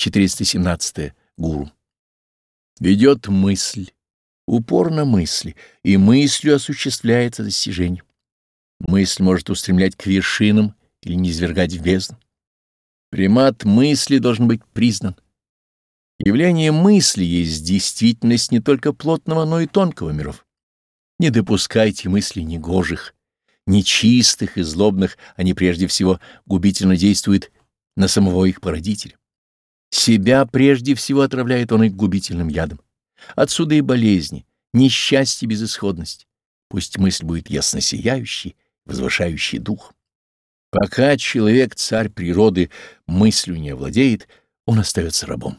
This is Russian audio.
417. Гуру. Ведет мысль, упорно мысли, и мыслью осуществляется достижение. Мысль может устремлять к вершинам или низвергать в бездну. Примат мысли должен быть признан. Явление мысли есть действительность не только плотного, но и тонкого миров. Не допускайте мыслей негожих, нечистых и злобных, они прежде всего губительно действуют на самого их породителя. Себя прежде всего отравляет он их губительным ядом. Отсюда и болезни, несчастье, безысходность. Пусть мысль будет ясно сияющей, возвышающей дух. Пока человек, царь природы, мыслью не овладеет, он остается рабом.